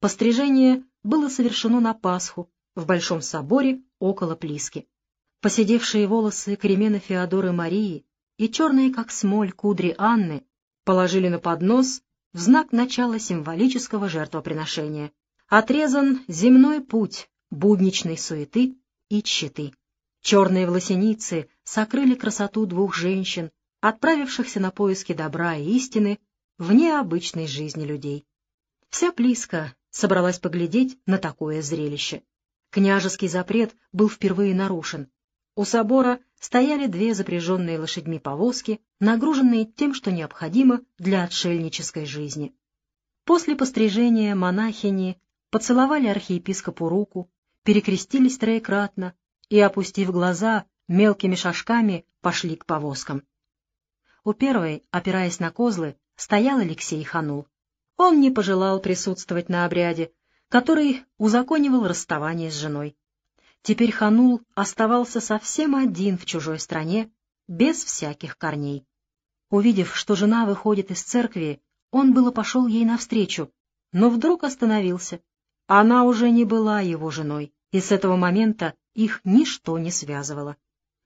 Пострижение было совершено на Пасху в Большом соборе около Плиски. Посидевшие волосы Кремена Феодоры Марии и черные, как смоль, кудри Анны положили на поднос в знак начала символического жертвоприношения. Отрезан земной путь будничной суеты и тщеты. Черные власеницы сокрыли красоту двух женщин, отправившихся на поиски добра и истины вне обычной жизни людей. Вся Плиска собралась поглядеть на такое зрелище. Княжеский запрет был впервые нарушен. У собора стояли две запряженные лошадьми повозки, нагруженные тем, что необходимо для отшельнической жизни. После пострижения монахини поцеловали архиепископу руку, перекрестились троекратно и, опустив глаза, мелкими шажками пошли к повозкам. У первой, опираясь на козлы, стоял Алексей Ханул. Он не пожелал присутствовать на обряде, который узаконивал расставание с женой. Теперь Ханул оставался совсем один в чужой стране, без всяких корней. Увидев, что жена выходит из церкви, он было пошел ей навстречу, но вдруг остановился. Она уже не была его женой, и с этого момента их ничто не связывало.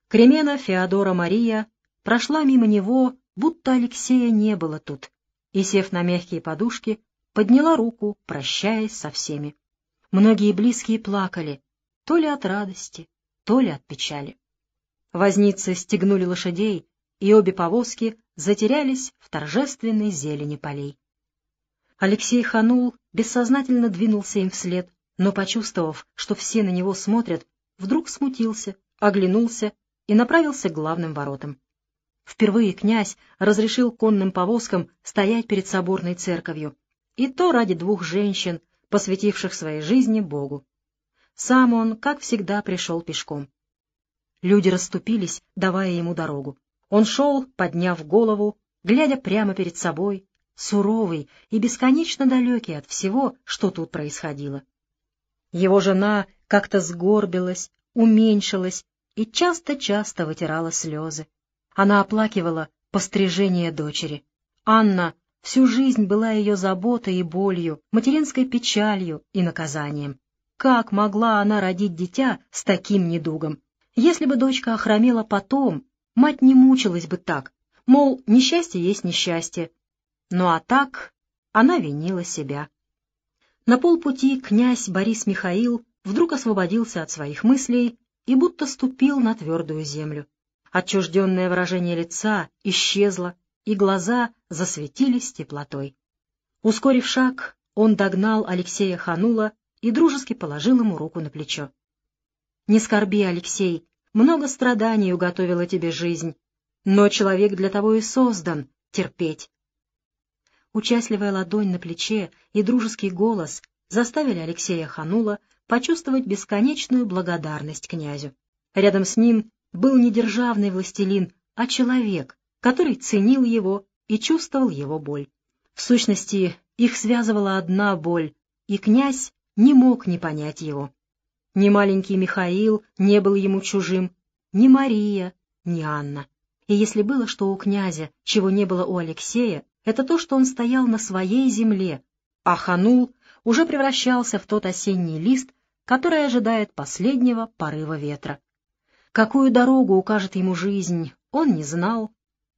Кремена Феодора Мария прошла мимо него, будто Алексея не было тут, и, сев на мягкие подушки, подняла руку, прощаясь со всеми. Многие близкие плакали, то ли от радости, то ли от печали. Возницы стегнули лошадей, и обе повозки затерялись в торжественной зелени полей. Алексей Ханул бессознательно двинулся им вслед, но, почувствовав, что все на него смотрят, вдруг смутился, оглянулся и направился к главным воротам. Впервые князь разрешил конным повозкам стоять перед соборной церковью, и то ради двух женщин, посвятивших своей жизни Богу. Сам он, как всегда, пришел пешком. Люди расступились, давая ему дорогу. Он шел, подняв голову, глядя прямо перед собой, суровый и бесконечно далекий от всего, что тут происходило. Его жена как-то сгорбилась, уменьшилась и часто-часто вытирала слезы. Она оплакивала пострижение дочери. Анна Всю жизнь была ее заботой и болью, материнской печалью и наказанием. Как могла она родить дитя с таким недугом? Если бы дочка охромела потом, мать не мучилась бы так, мол, несчастье есть несчастье. Ну а так она винила себя. На полпути князь Борис Михаил вдруг освободился от своих мыслей и будто ступил на твердую землю. Отчужденное выражение лица исчезло, и глаза засветились теплотой. Ускорив шаг, он догнал Алексея Ханула и дружески положил ему руку на плечо. «Не скорби, Алексей, много страданий уготовила тебе жизнь, но человек для того и создан — терпеть». Участливая ладонь на плече и дружеский голос заставили Алексея Ханула почувствовать бесконечную благодарность князю. Рядом с ним был не державный властелин, а человек, который ценил его и чувствовал его боль. В сущности, их связывала одна боль, и князь не мог не понять его. Ни маленький Михаил не был ему чужим, ни Мария, ни Анна. И если было что у князя, чего не было у Алексея, это то, что он стоял на своей земле, а Ханул уже превращался в тот осенний лист, который ожидает последнего порыва ветра. Какую дорогу укажет ему жизнь, он не знал,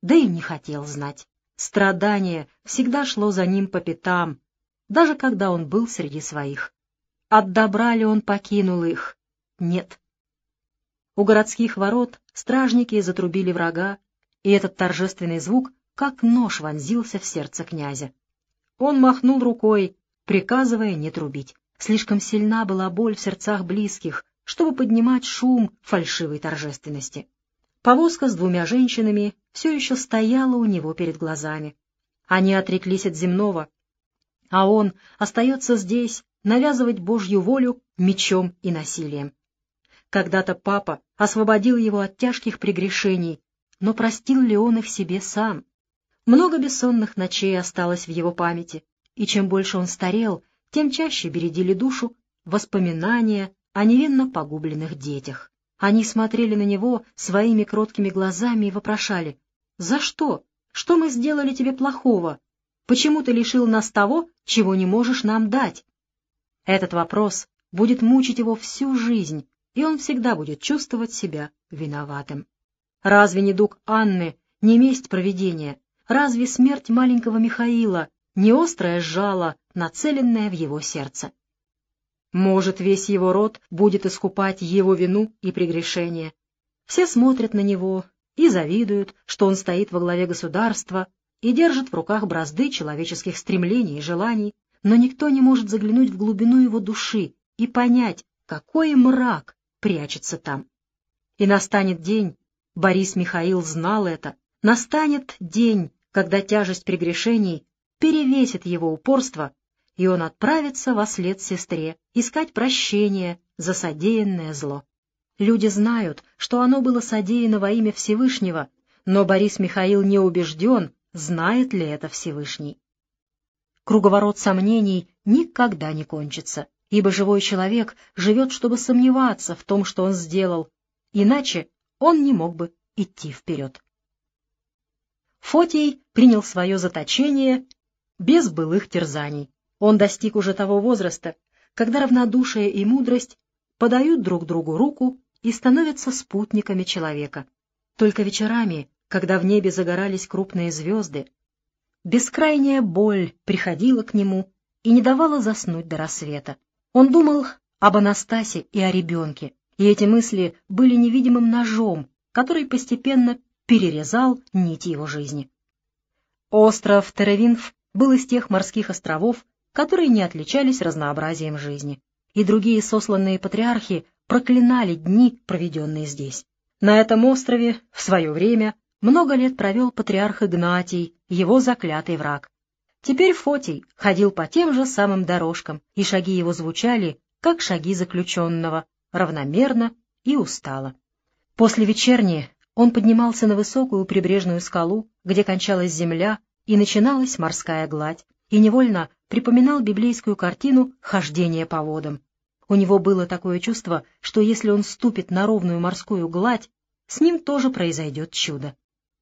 да и не хотел знать. Страдание всегда шло за ним по пятам, даже когда он был среди своих. От добра ли он покинул их? Нет. У городских ворот стражники затрубили врага, и этот торжественный звук как нож вонзился в сердце князя. Он махнул рукой, приказывая не трубить. Слишком сильна была боль в сердцах близких, чтобы поднимать шум фальшивой торжественности. Повозка с двумя женщинами все еще стояла у него перед глазами. Они отреклись от земного, а он остается здесь навязывать Божью волю мечом и насилием. Когда-то папа освободил его от тяжких прегрешений, но простил ли он их себе сам? Много бессонных ночей осталось в его памяти, и чем больше он старел, тем чаще бередили душу воспоминания о невинно погубленных детях. Они смотрели на него своими кроткими глазами и вопрошали. «За что? Что мы сделали тебе плохого? Почему ты лишил нас того, чего не можешь нам дать?» Этот вопрос будет мучить его всю жизнь, и он всегда будет чувствовать себя виноватым. Разве не дух Анны, не месть провидения? Разве смерть маленького Михаила не острое жало, нацеленное в его сердце? Может, весь его род будет искупать его вину и прегрешение. Все смотрят на него и завидуют, что он стоит во главе государства и держит в руках бразды человеческих стремлений и желаний, но никто не может заглянуть в глубину его души и понять, какой мрак прячется там. И настанет день, Борис Михаил знал это, настанет день, когда тяжесть прегрешений перевесит его упорство, и он отправится во след сестре искать прощения за содеянное зло. Люди знают, что оно было содеяно во имя Всевышнего, но Борис Михаил не убежден, знает ли это Всевышний. Круговорот сомнений никогда не кончится, ибо живой человек живет, чтобы сомневаться в том, что он сделал, иначе он не мог бы идти вперед. Фотий принял свое заточение без былых терзаний. Он достиг уже того возраста, когда равнодушие и мудрость подают друг другу руку и становятся спутниками человека. Только вечерами, когда в небе загорались крупные звезды, бескрайняя боль приходила к нему и не давала заснуть до рассвета. Он думал об Анастасе и о ребенке, и эти мысли были невидимым ножом, который постепенно перерезал нить его жизни. Остров Теревинф был из тех морских островов, которые не отличались разнообразием жизни, и другие сосланные патриархи проклинали дни, проведенные здесь. На этом острове в свое время много лет провел патриарх Игнатий, его заклятый враг. Теперь Фотий ходил по тем же самым дорожкам, и шаги его звучали, как шаги заключенного, равномерно и устало. После вечерни он поднимался на высокую прибрежную скалу, где кончалась земля и начиналась морская гладь, и невольно припоминал библейскую картину «Хождение по водам». У него было такое чувство, что если он ступит на ровную морскую гладь, с ним тоже произойдет чудо.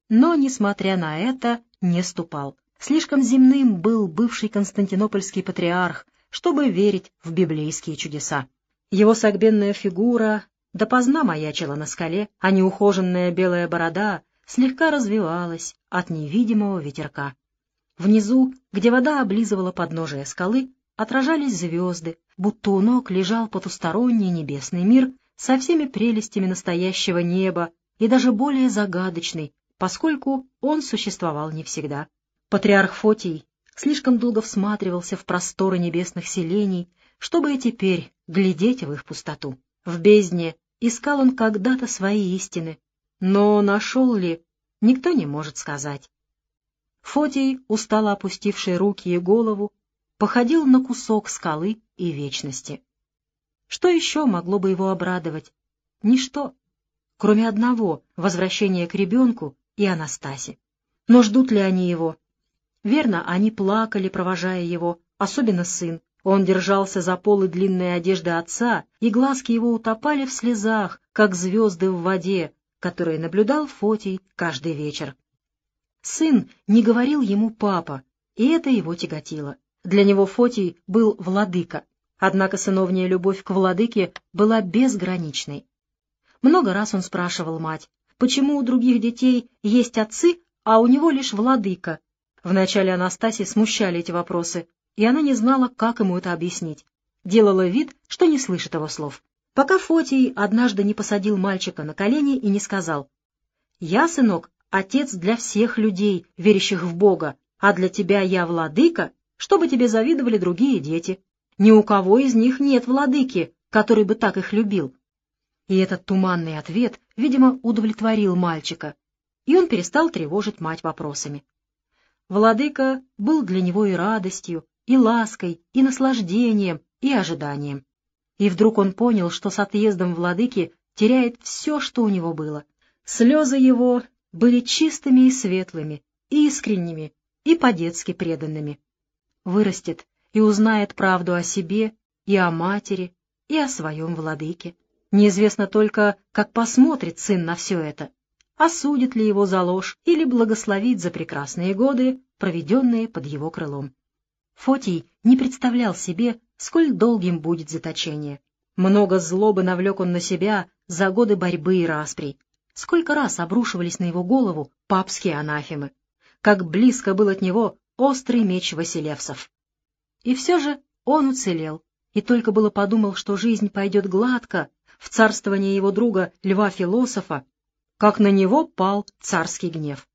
Но, несмотря на это, не ступал. Слишком земным был бывший константинопольский патриарх, чтобы верить в библейские чудеса. Его согбенная фигура допоздна маячила на скале, а неухоженная белая борода слегка развивалась от невидимого ветерка. Внизу, где вода облизывала подножие скалы, отражались звезды, будто у ног лежал потусторонний небесный мир со всеми прелестями настоящего неба и даже более загадочный, поскольку он существовал не всегда. Патриарх Фотий слишком долго всматривался в просторы небесных селений, чтобы и теперь глядеть в их пустоту. В бездне искал он когда-то свои истины, но нашел ли, никто не может сказать. Фотий, устало опустивший руки и голову, походил на кусок скалы и вечности. Что еще могло бы его обрадовать? Ничто, кроме одного — возвращения к ребенку и Анастасе. Но ждут ли они его? Верно, они плакали, провожая его, особенно сын, он держался за полы длинной одежды отца, и глазки его утопали в слезах, как звезды в воде, которые наблюдал Фотий каждый вечер. Сын не говорил ему «папа», и это его тяготило. Для него Фотий был владыка, однако сыновняя любовь к владыке была безграничной. Много раз он спрашивал мать, почему у других детей есть отцы, а у него лишь владыка. Вначале Анастасии смущали эти вопросы, и она не знала, как ему это объяснить. Делала вид, что не слышит его слов. Пока Фотий однажды не посадил мальчика на колени и не сказал, «Я, сынок, отец для всех людей, верящих в Бога, а для тебя я владыка, чтобы тебе завидовали другие дети. Ни у кого из них нет владыки, который бы так их любил». И этот туманный ответ, видимо, удовлетворил мальчика, и он перестал тревожить мать вопросами. Владыка был для него и радостью, и лаской, и наслаждением, и ожиданием. И вдруг он понял, что с отъездом владыки теряет все, что у него было. Слезы его были чистыми и светлыми, и искренними, и по-детски преданными. Вырастет и узнает правду о себе, и о матери, и о своем владыке. Неизвестно только, как посмотрит сын на все это, осудит ли его за ложь или благословит за прекрасные годы, проведенные под его крылом. Фотий не представлял себе, сколь долгим будет заточение. Много злобы навлек он на себя за годы борьбы и расприй. Сколько раз обрушивались на его голову папские анафемы. Как близко был от него острый меч Василевсов. И все же он уцелел, и только было подумал, что жизнь пойдет гладко в царствование его друга Льва-философа, как на него пал царский гнев.